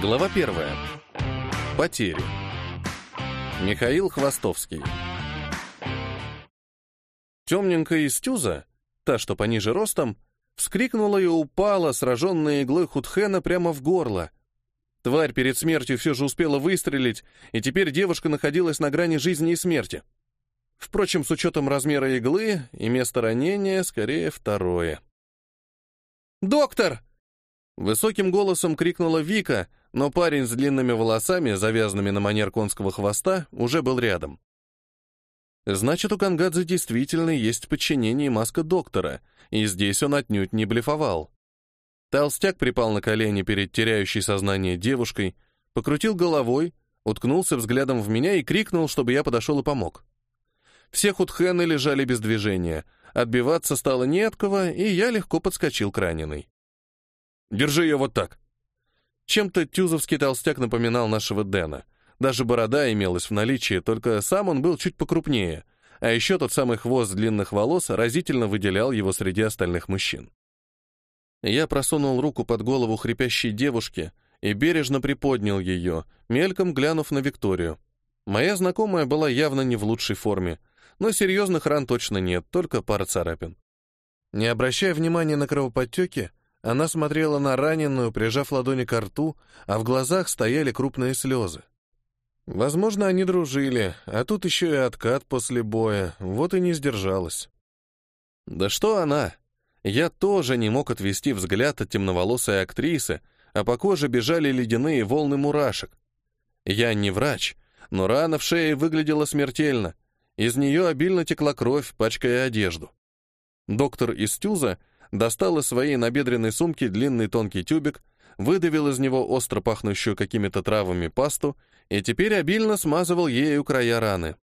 Глава первая. Потери. Михаил Хвостовский. Темненькая из тюза, та, что пониже ростом, вскрикнула и упала, сраженная иглой Худхена прямо в горло. Тварь перед смертью все же успела выстрелить, и теперь девушка находилась на грани жизни и смерти. Впрочем, с учетом размера иглы и места ранения, скорее второе. «Доктор!» Высоким голосом крикнула Вика, но парень с длинными волосами, завязанными на манер конского хвоста, уже был рядом. Значит, у Кангадзе действительно есть подчинение маска доктора, и здесь он отнюдь не блефовал. Толстяк припал на колени перед теряющей сознание девушкой, покрутил головой, уткнулся взглядом в меня и крикнул, чтобы я подошел и помог. Все худхены лежали без движения, отбиваться стало не от кого, и я легко подскочил к раненой. «Держи ее вот так», чем-то тюзовский толстяк напоминал нашего Дэна. Даже борода имелась в наличии, только сам он был чуть покрупнее, а еще тот самый хвост длинных волос разительно выделял его среди остальных мужчин. Я просунул руку под голову хрипящей девушки и бережно приподнял ее, мельком глянув на Викторию. Моя знакомая была явно не в лучшей форме, но серьезных ран точно нет, только пара царапин. Не обращая внимания на кровоподтеки, она смотрела на раненую, прижав ладони к рту, а в глазах стояли крупные слезы. Возможно, они дружили, а тут еще и откат после боя, вот и не сдержалась. Да что она? Я тоже не мог отвести взгляд от темноволосой актрисы, а по коже бежали ледяные волны мурашек. Я не врач, но рана в шее выглядела смертельно. Из нее обильно текла кровь, пачкая одежду. Доктор из Тюза достал из своей набедренной сумки длинный тонкий тюбик, выдавил из него остро пахнущую какими-то травами пасту и теперь обильно смазывал ею края раны.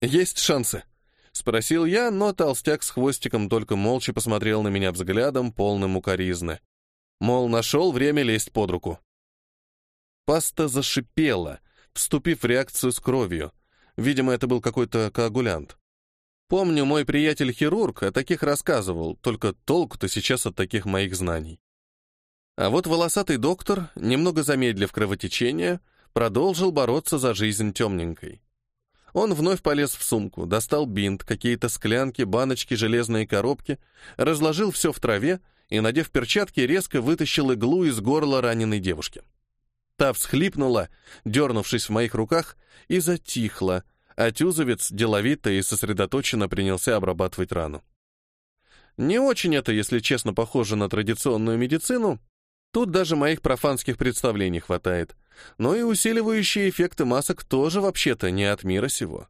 «Есть шансы?» — спросил я, но толстяк с хвостиком только молча посмотрел на меня взглядом, полным укоризны. Мол, нашел время лезть под руку. Паста зашипела, вступив в реакцию с кровью. Видимо, это был какой-то коагулянт. Помню, мой приятель-хирург о таких рассказывал, только толку-то сейчас от таких моих знаний. А вот волосатый доктор, немного замедлив кровотечение, продолжил бороться за жизнь темненькой. Он вновь полез в сумку, достал бинт, какие-то склянки, баночки, железные коробки, разложил все в траве и, надев перчатки, резко вытащил иглу из горла раненой девушки. Та всхлипнула, дернувшись в моих руках, и затихла, а тюзовец деловито и сосредоточенно принялся обрабатывать рану. Не очень это, если честно, похоже на традиционную медицину. Тут даже моих профанских представлений хватает. Но и усиливающие эффекты масок тоже вообще-то не от мира сего.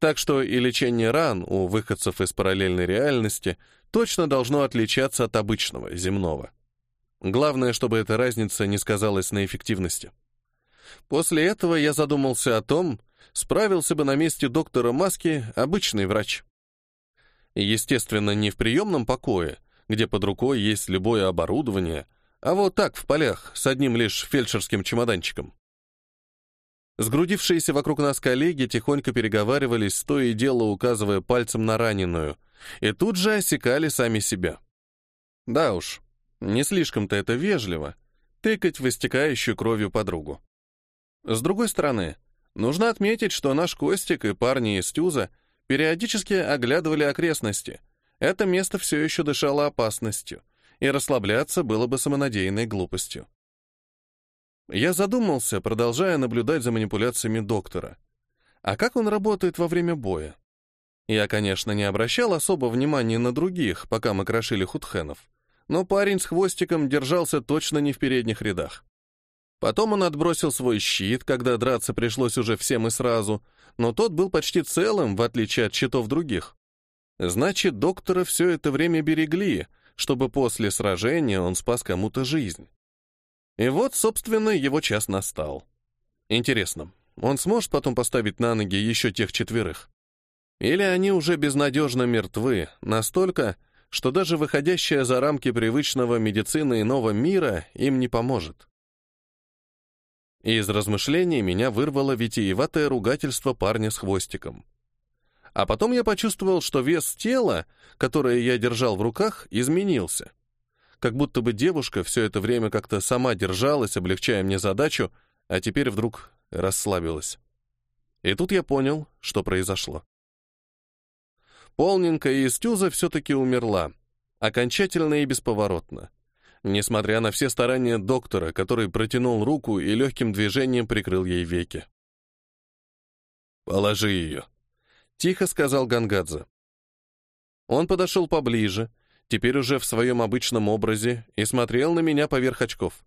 Так что и лечение ран у выходцев из параллельной реальности точно должно отличаться от обычного, земного. Главное, чтобы эта разница не сказалась на эффективности. После этого я задумался о том, справился бы на месте доктора Маски обычный врач. Естественно, не в приемном покое, где под рукой есть любое оборудование, а вот так, в полях, с одним лишь фельдшерским чемоданчиком. Сгрудившиеся вокруг нас коллеги тихонько переговаривались, то и дело указывая пальцем на раненую, и тут же осекали сами себя. Да уж, не слишком-то это вежливо, тыкать в истекающую кровью подругу. С другой стороны, Нужно отметить, что наш Костик и парни из Тюза периодически оглядывали окрестности. Это место все еще дышало опасностью, и расслабляться было бы самонадеянной глупостью. Я задумался, продолжая наблюдать за манипуляциями доктора. А как он работает во время боя? Я, конечно, не обращал особо внимания на других, пока мы крошили худхенов, но парень с хвостиком держался точно не в передних рядах. Потом он отбросил свой щит, когда драться пришлось уже всем и сразу, но тот был почти целым, в отличие от щитов других. Значит, доктора все это время берегли, чтобы после сражения он спас кому-то жизнь. И вот, собственно, его час настал. Интересно, он сможет потом поставить на ноги еще тех четверых? Или они уже безнадежно мертвы, настолько, что даже выходящая за рамки привычного медицины иного мира им не поможет? Из размышлений меня вырвало витиеватое ругательство парня с хвостиком. А потом я почувствовал, что вес тела, которое я держал в руках, изменился. как будто бы девушка все это время как-то сама держалась, облегчая мне задачу, а теперь вдруг расслабилась. И тут я понял, что произошло. Полненькая Истюза все-таки умерла, окончательно и бесповоротно. Несмотря на все старания доктора, который протянул руку и легким движением прикрыл ей веки. «Положи ее», — тихо сказал Гангадзе. Он подошел поближе, теперь уже в своем обычном образе, и смотрел на меня поверх очков.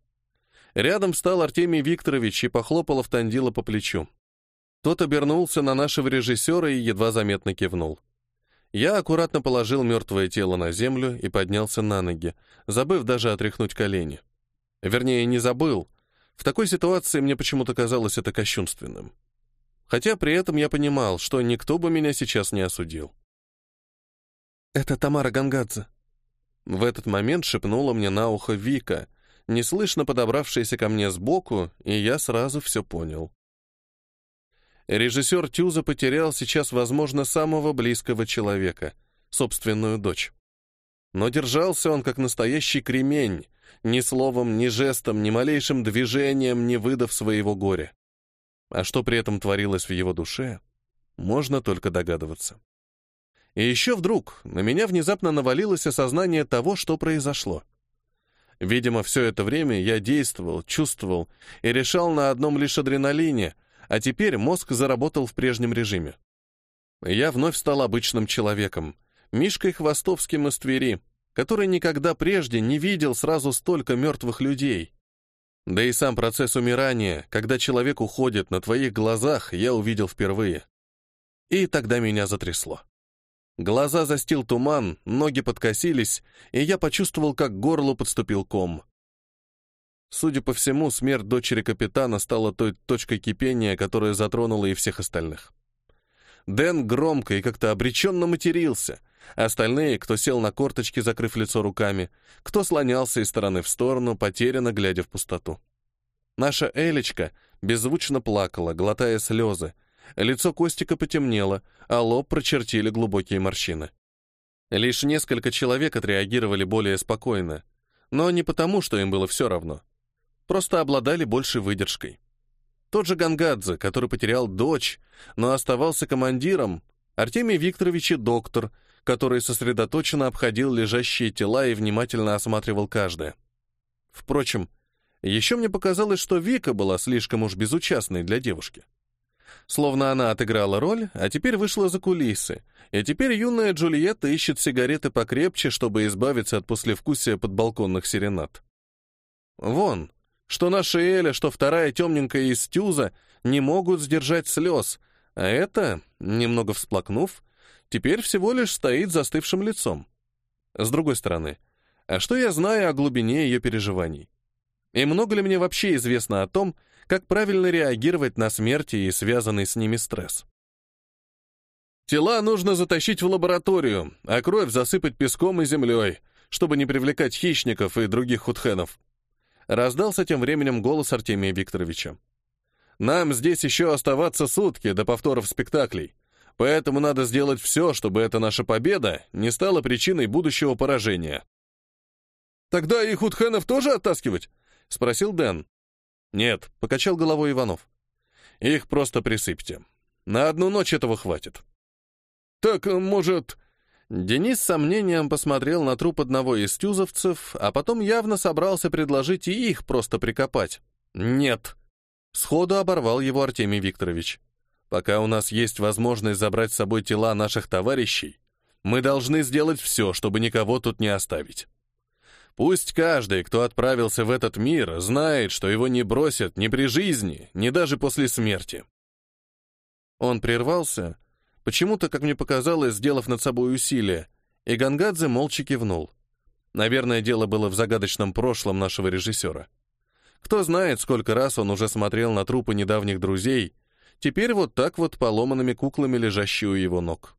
Рядом встал Артемий Викторович и похлопал Автандила по плечу. Тот обернулся на нашего режиссера и едва заметно кивнул. Я аккуратно положил мертвое тело на землю и поднялся на ноги, забыв даже отряхнуть колени. Вернее, не забыл. В такой ситуации мне почему-то казалось это кощунственным. Хотя при этом я понимал, что никто бы меня сейчас не осудил. «Это Тамара Гангадзе». В этот момент шепнула мне на ухо Вика, неслышно подобравшаяся ко мне сбоку, и я сразу все понял. Режиссер Тюза потерял сейчас, возможно, самого близкого человека, собственную дочь. Но держался он как настоящий кремень, ни словом, ни жестом, ни малейшим движением не выдав своего горя. А что при этом творилось в его душе, можно только догадываться. И еще вдруг на меня внезапно навалилось осознание того, что произошло. Видимо, все это время я действовал, чувствовал и решал на одном лишь адреналине — а теперь мозг заработал в прежнем режиме. Я вновь стал обычным человеком, Мишкой Хвостовским из Твери, который никогда прежде не видел сразу столько мертвых людей. Да и сам процесс умирания, когда человек уходит на твоих глазах, я увидел впервые. И тогда меня затрясло. Глаза застил туман, ноги подкосились, и я почувствовал, как к горлу подступил ком. Судя по всему, смерть дочери капитана стала той точкой кипения, которая затронула и всех остальных. Дэн громко и как-то обреченно матерился. Остальные, кто сел на корточки, закрыв лицо руками, кто слонялся из стороны в сторону, потерянно глядя в пустоту. Наша Элечка беззвучно плакала, глотая слезы. Лицо Костика потемнело, а лоб прочертили глубокие морщины. Лишь несколько человек отреагировали более спокойно, но не потому, что им было все равно просто обладали большей выдержкой. Тот же Гангадзе, который потерял дочь, но оставался командиром, Артемий Викторович и доктор, который сосредоточенно обходил лежащие тела и внимательно осматривал каждое. Впрочем, еще мне показалось, что Вика была слишком уж безучастной для девушки. Словно она отыграла роль, а теперь вышла за кулисы, и теперь юная Джульетта ищет сигареты покрепче, чтобы избавиться от послевкусия подбалконных серенад. Вон, что наша Эля, что вторая темненькая из Тюза не могут сдержать слез, а это, немного всплакнув, теперь всего лишь стоит застывшим лицом. С другой стороны, а что я знаю о глубине ее переживаний? И много ли мне вообще известно о том, как правильно реагировать на смерти и связанный с ними стресс? Тела нужно затащить в лабораторию, а кровь засыпать песком и землей, чтобы не привлекать хищников и других худхенов. Раздался тем временем голос Артемия Викторовича. «Нам здесь еще оставаться сутки до повторов спектаклей, поэтому надо сделать все, чтобы эта наша победа не стала причиной будущего поражения». «Тогда и худхенов тоже оттаскивать?» — спросил Дэн. «Нет», — покачал головой Иванов. «Их просто присыпьте. На одну ночь этого хватит». «Так, может...» Денис с сомнением посмотрел на труп одного из тюзовцев, а потом явно собрался предложить и их просто прикопать. «Нет!» Сходу оборвал его Артемий Викторович. «Пока у нас есть возможность забрать с собой тела наших товарищей, мы должны сделать все, чтобы никого тут не оставить. Пусть каждый, кто отправился в этот мир, знает, что его не бросят ни при жизни, ни даже после смерти». Он прервался, Почему-то, как мне показалось, сделав над собой усилие, и Гангадзе молча кивнул. Наверное, дело было в загадочном прошлом нашего режиссера. Кто знает, сколько раз он уже смотрел на трупы недавних друзей, теперь вот так вот поломанными куклами, лежащие у его ног.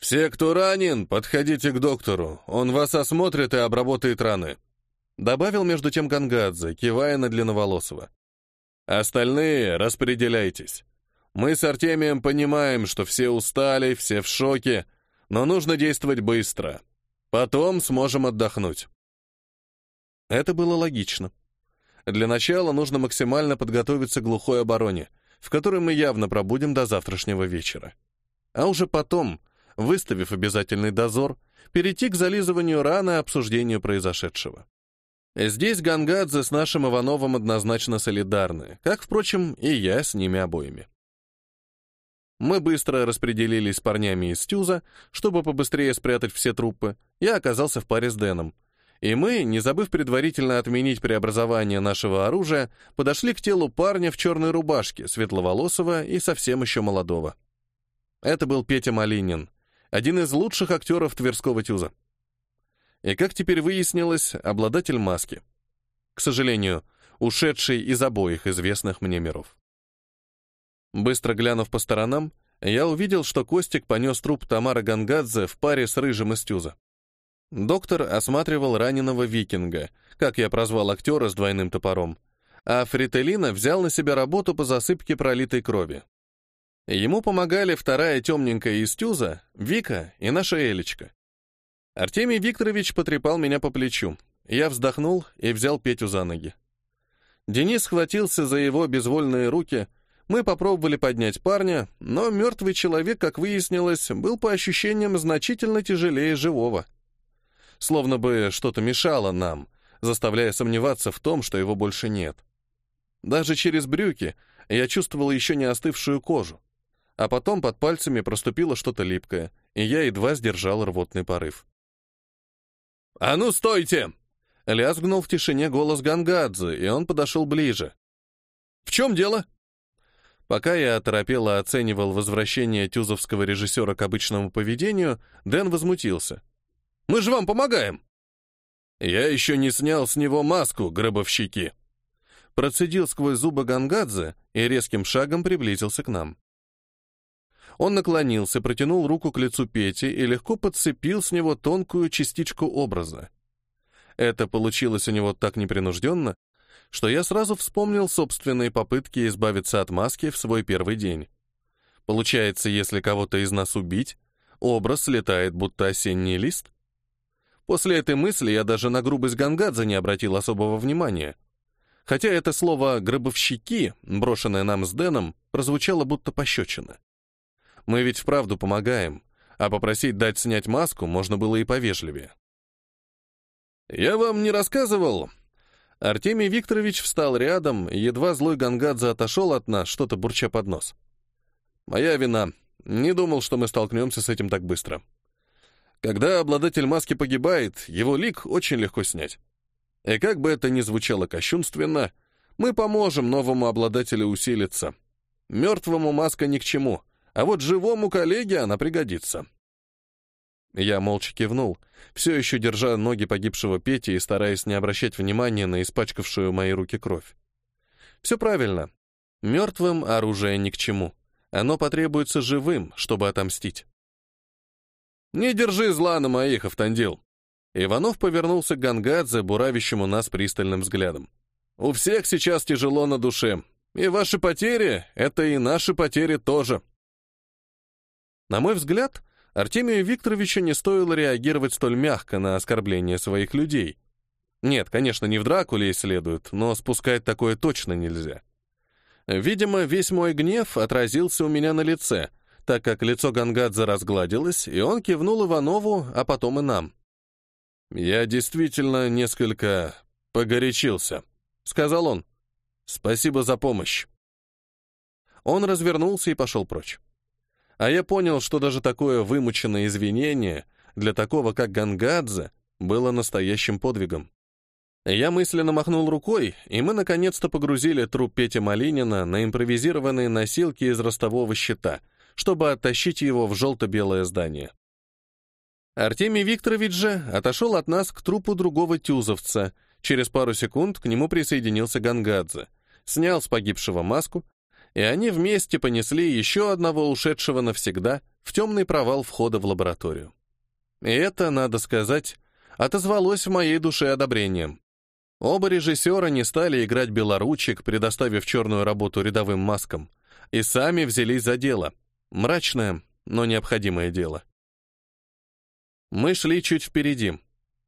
«Все, кто ранен, подходите к доктору, он вас осмотрит и обработает раны», добавил между тем Гангадзе, кивая на Длинноволосого. «Остальные распределяйтесь. Мы с Артемием понимаем, что все устали, все в шоке, но нужно действовать быстро. Потом сможем отдохнуть. Это было логично. Для начала нужно максимально подготовиться к глухой обороне, в которой мы явно пробудем до завтрашнего вечера. А уже потом, выставив обязательный дозор, перейти к зализыванию раны и обсуждению произошедшего. Здесь Гангадзе с нашим Ивановым однозначно солидарны, как, впрочем, и я с ними обоими. Мы быстро распределились с парнями из Тюза, чтобы побыстрее спрятать все трупы. Я оказался в паре с Дэном. И мы, не забыв предварительно отменить преобразование нашего оружия, подошли к телу парня в черной рубашке, светловолосого и совсем еще молодого. Это был Петя Малинин, один из лучших актеров Тверского Тюза. И, как теперь выяснилось, обладатель маски. К сожалению, ушедший из обоих известных мне миров. Быстро глянув по сторонам, я увидел, что Костик понес труп Тамара Гангадзе в паре с Рыжим из Тюза. Доктор осматривал раненого викинга, как я прозвал актера с двойным топором, а Фрителина взял на себя работу по засыпке пролитой крови. Ему помогали вторая темненькая из Тюза, Вика и наша Элечка. Артемий Викторович потрепал меня по плечу. Я вздохнул и взял Петю за ноги. Денис схватился за его безвольные руки — мы попробовали поднять парня, но мертвый человек, как выяснилось, был по ощущениям значительно тяжелее живого. Словно бы что-то мешало нам, заставляя сомневаться в том, что его больше нет. Даже через брюки я чувствовал еще не остывшую кожу, а потом под пальцами проступило что-то липкое, и я едва сдержал рвотный порыв. «А ну, стойте!» — лязгнул в тишине голос Гангадзе, и он подошел ближе. «В чем дело?» Пока я оторопело оценивал возвращение тюзовского режиссера к обычному поведению, Дэн возмутился. «Мы же вам помогаем!» «Я еще не снял с него маску, гробовщики!» Процедил сквозь зубы Гангадзе и резким шагом приблизился к нам. Он наклонился, протянул руку к лицу Пети и легко подцепил с него тонкую частичку образа. Это получилось у него так непринужденно, что я сразу вспомнил собственные попытки избавиться от маски в свой первый день. Получается, если кого-то из нас убить, образ летает, будто осенний лист? После этой мысли я даже на грубость Гангадзе не обратил особого внимания. Хотя это слово «гробовщики», брошенное нам с Дэном, прозвучало будто пощечина. Мы ведь вправду помогаем, а попросить дать снять маску можно было и повежливее. «Я вам не рассказывал, Артемий Викторович встал рядом, едва злой Гангадзе отошел от нас, что-то бурча под нос. «Моя вина. Не думал, что мы столкнемся с этим так быстро. Когда обладатель маски погибает, его лик очень легко снять. И как бы это ни звучало кощунственно, мы поможем новому обладателю усилиться. Мертвому маска ни к чему, а вот живому коллеге она пригодится». Я молча кивнул, все еще держа ноги погибшего Пети и стараясь не обращать внимания на испачкавшую мои руки кровь. Все правильно. Мертвым оружие ни к чему. Оно потребуется живым, чтобы отомстить. «Не держи зла на моих, Автандил!» Иванов повернулся к Гангадзе, буравящему нас пристальным взглядом. «У всех сейчас тяжело на душе, и ваши потери — это и наши потери тоже». На мой взгляд, Артемию Викторовичу не стоило реагировать столь мягко на оскорбление своих людей. Нет, конечно, не в Дракуле следует, но спускать такое точно нельзя. Видимо, весь мой гнев отразился у меня на лице, так как лицо Гангадзе разгладилось, и он кивнул Иванову, а потом и нам. «Я действительно несколько погорячился», — сказал он. «Спасибо за помощь». Он развернулся и пошел прочь. А я понял, что даже такое вымученное извинение для такого, как Гангадзе, было настоящим подвигом. Я мысленно махнул рукой, и мы наконец-то погрузили труп Пети Малинина на импровизированные носилки из ростового щита, чтобы оттащить его в желто-белое здание. Артемий Викторович же отошел от нас к трупу другого тюзовца. Через пару секунд к нему присоединился Гангадзе, снял с погибшего маску и они вместе понесли еще одного ушедшего навсегда в темный провал входа в лабораторию. И это, надо сказать, отозвалось в моей душе одобрением. Оба режиссера не стали играть белоручек, предоставив черную работу рядовым маскам, и сами взялись за дело. Мрачное, но необходимое дело. Мы шли чуть впереди.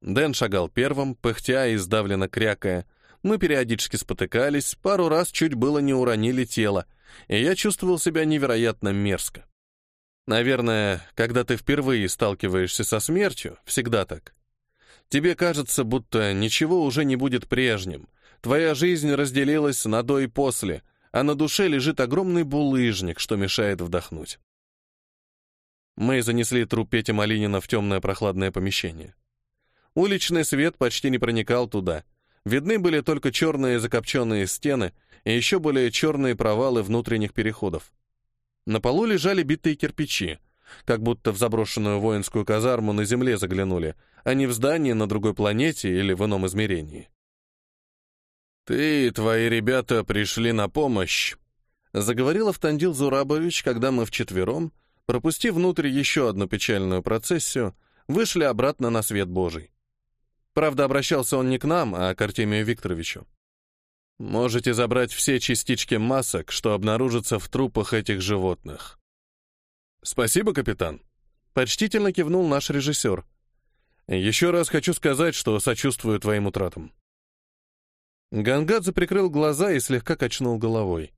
Дэн шагал первым, пыхтя и сдавленно крякая. Мы периодически спотыкались, пару раз чуть было не уронили тело, и я чувствовал себя невероятно мерзко. Наверное, когда ты впервые сталкиваешься со смертью, всегда так. Тебе кажется, будто ничего уже не будет прежним. Твоя жизнь разделилась на до и после, а на душе лежит огромный булыжник, что мешает вдохнуть. Мы занесли труп Пети Малинина в темное прохладное помещение. Уличный свет почти не проникал туда. Видны были только черные закопченные стены и еще более черные провалы внутренних переходов. На полу лежали битые кирпичи, как будто в заброшенную воинскую казарму на земле заглянули, а не в здание на другой планете или в ином измерении. «Ты и твои ребята пришли на помощь», — заговорил Автандил Зурабович, когда мы вчетвером, пропустив внутрь еще одну печальную процессию, вышли обратно на свет Божий. Правда, обращался он не к нам, а к Артемию Викторовичу. Можете забрать все частички масок, что обнаружатся в трупах этих животных. Спасибо, капитан. Почтительно кивнул наш режиссер. Еще раз хочу сказать, что сочувствую твоим утратам. Гангадзе прикрыл глаза и слегка качнул головой.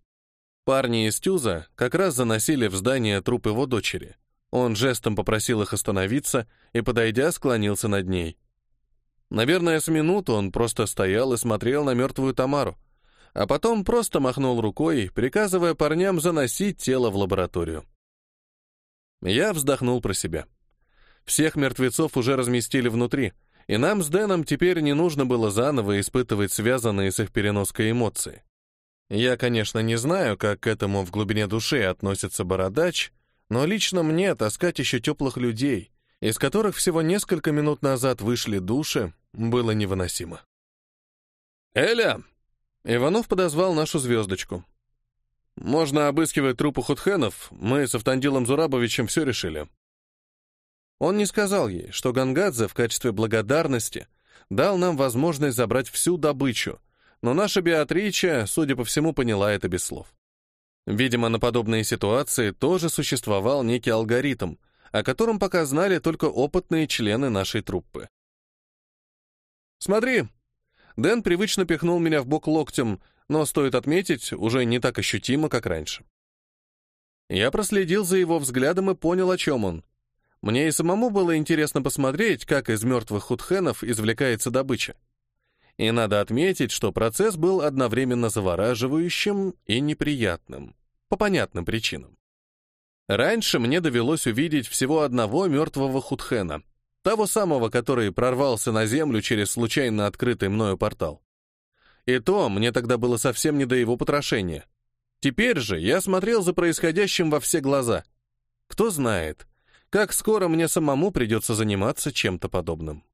Парни из Тюза как раз заносили в здание труп его дочери. Он жестом попросил их остановиться и, подойдя, склонился над ней. Наверное, с минуту он просто стоял и смотрел на мертвую Тамару, а потом просто махнул рукой, приказывая парням заносить тело в лабораторию. Я вздохнул про себя. Всех мертвецов уже разместили внутри, и нам с Дэном теперь не нужно было заново испытывать связанные с их переноской эмоции. Я, конечно, не знаю, как к этому в глубине души относится бородач, но лично мне таскать еще теплых людей, из которых всего несколько минут назад вышли души, было невыносимо. «Эля!» Иванов подозвал нашу звездочку. «Можно обыскивать трупы худхенов, мы с Автандилом Зурабовичем все решили». Он не сказал ей, что Гангадзе в качестве благодарности дал нам возможность забрать всю добычу, но наша Беатрича, судя по всему, поняла это без слов. Видимо, на подобные ситуации тоже существовал некий алгоритм — о котором пока знали только опытные члены нашей труппы. «Смотри!» Дэн привычно пихнул меня в бок локтем, но, стоит отметить, уже не так ощутимо, как раньше. Я проследил за его взглядом и понял, о чем он. Мне и самому было интересно посмотреть, как из мертвых худхенов извлекается добыча. И надо отметить, что процесс был одновременно завораживающим и неприятным, по понятным причинам. Раньше мне довелось увидеть всего одного мертвого худхена, того самого, который прорвался на землю через случайно открытый мною портал. И то мне тогда было совсем не до его потрошения. Теперь же я смотрел за происходящим во все глаза. Кто знает, как скоро мне самому придется заниматься чем-то подобным.